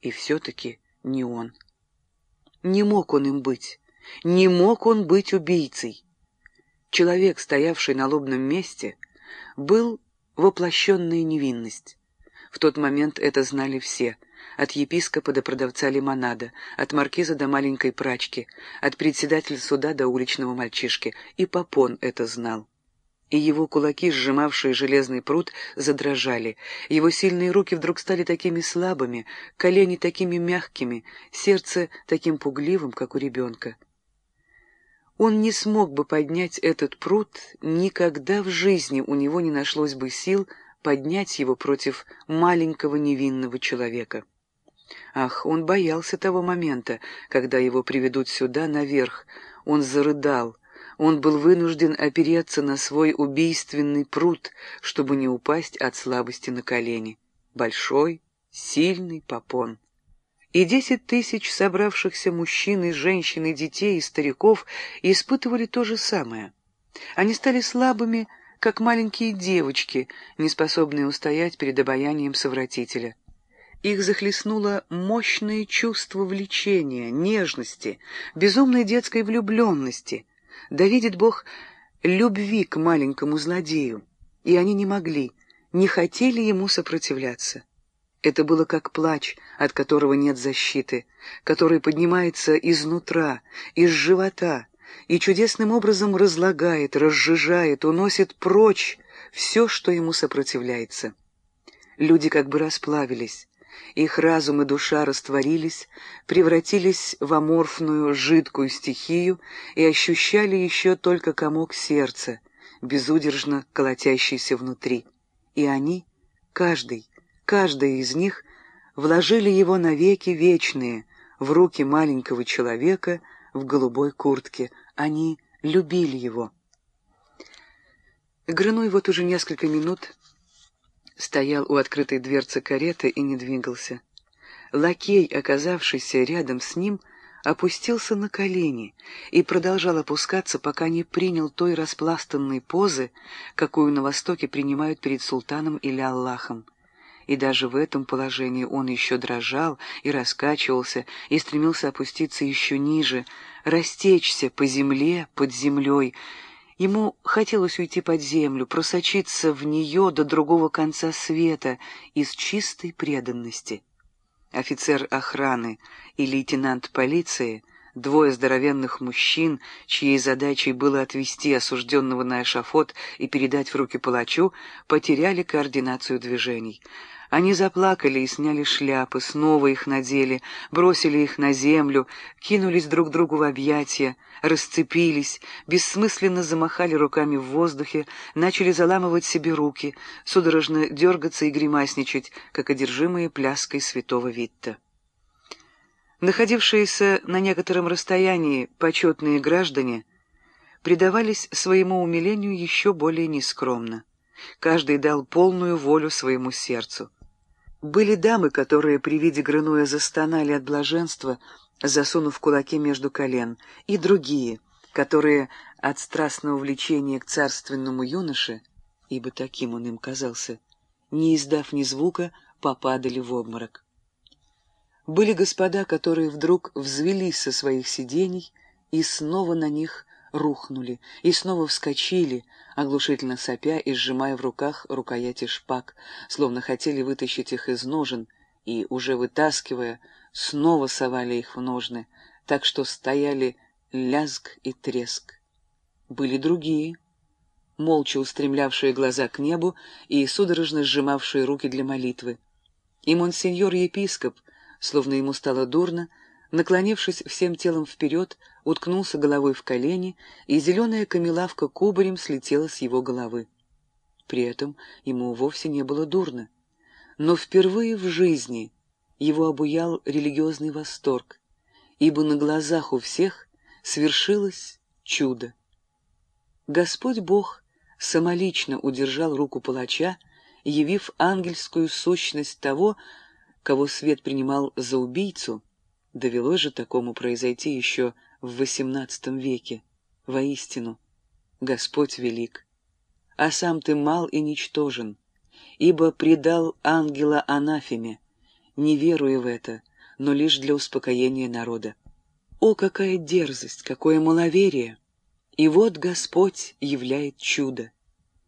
И все-таки не он. Не мог он им быть. Не мог он быть убийцей. Человек, стоявший на лобном месте, был воплощенная невинность. В тот момент это знали все, от епископа до продавца лимонада, от маркиза до маленькой прачки, от председателя суда до уличного мальчишки, и Попон это знал. И его кулаки, сжимавшие железный пруд, задрожали. Его сильные руки вдруг стали такими слабыми, колени такими мягкими, сердце таким пугливым, как у ребенка. Он не смог бы поднять этот пруд, никогда в жизни у него не нашлось бы сил поднять его против маленького невинного человека. Ах, он боялся того момента, когда его приведут сюда, наверх. Он зарыдал. Он был вынужден опереться на свой убийственный пруд, чтобы не упасть от слабости на колени. Большой, сильный попон и десять тысяч собравшихся мужчин и женщин и детей и стариков испытывали то же самое. Они стали слабыми, как маленькие девочки, не способные устоять перед обаянием совратителя. Их захлестнуло мощное чувство влечения, нежности, безумной детской влюбленности. Да видит Бог любви к маленькому злодею, и они не могли, не хотели ему сопротивляться. Это было как плач, от которого нет защиты, который поднимается изнутра, из живота, и чудесным образом разлагает, разжижает, уносит прочь все, что ему сопротивляется. Люди как бы расплавились, их разум и душа растворились, превратились в аморфную, жидкую стихию и ощущали еще только комок сердца, безудержно колотящийся внутри. И они, каждый, каждая из них вложили его навеки вечные в руки маленького человека в голубой куртке. Они любили его. Грыной вот уже несколько минут стоял у открытой дверцы кареты и не двигался. Лакей, оказавшийся рядом с ним, опустился на колени и продолжал опускаться, пока не принял той распластанной позы, какую на Востоке принимают перед султаном или Аллахом и даже в этом положении он еще дрожал и раскачивался, и стремился опуститься еще ниже, растечься по земле, под землей. Ему хотелось уйти под землю, просочиться в нее до другого конца света из чистой преданности. Офицер охраны и лейтенант полиции — Двое здоровенных мужчин, чьей задачей было отвести осужденного на эшафот и передать в руки палачу, потеряли координацию движений. Они заплакали и сняли шляпы, снова их надели, бросили их на землю, кинулись друг другу в объятия, расцепились, бессмысленно замахали руками в воздухе, начали заламывать себе руки, судорожно дергаться и гримасничать, как одержимые пляской святого Витта. Находившиеся на некотором расстоянии почетные граждане предавались своему умилению еще более нескромно. Каждый дал полную волю своему сердцу. Были дамы, которые при виде Грынуя застонали от блаженства, засунув кулаки между колен, и другие, которые от страстного влечения к царственному юноше, ибо таким он им казался, не издав ни звука, попадали в обморок. Были господа, которые вдруг взвелись со своих сидений и снова на них рухнули, и снова вскочили, оглушительно сопя и сжимая в руках рукояти шпаг, словно хотели вытащить их из ножен, и, уже вытаскивая, снова совали их в ножны, так что стояли лязг и треск. Были другие, молча устремлявшие глаза к небу и судорожно сжимавшие руки для молитвы. И монсеньор-епископ, словно ему стало дурно, наклонившись всем телом вперед, уткнулся головой в колени, и зеленая камелавка кубарем слетела с его головы. При этом ему вовсе не было дурно. Но впервые в жизни его обуял религиозный восторг, ибо на глазах у всех свершилось чудо. Господь Бог самолично удержал руку палача, явив ангельскую сущность того, кого свет принимал за убийцу, Довелось же такому произойти еще в XVIII веке. Воистину, Господь велик. А сам ты мал и ничтожен, ибо предал ангела анафеме. Не веруя в это, но лишь для успокоения народа. О, какая дерзость, какое маловерие! И вот Господь являет чудо.